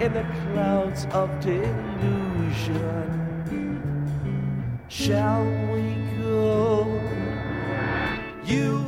in the clouds of delusion. Shall we go? You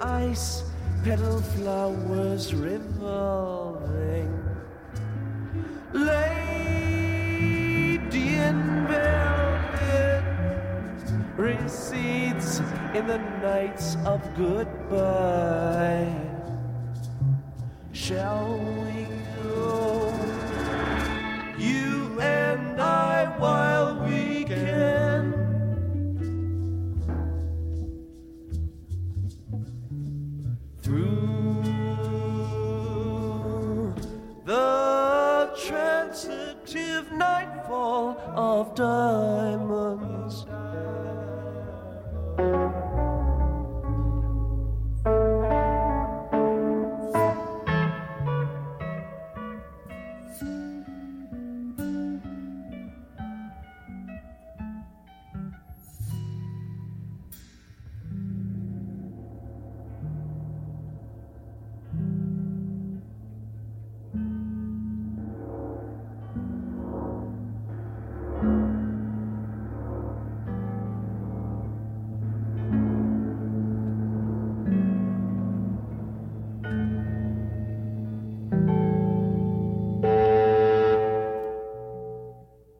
ice, petal flowers revolving. Lady in velvet recedes in the nights of goodbye. Shall we of diamond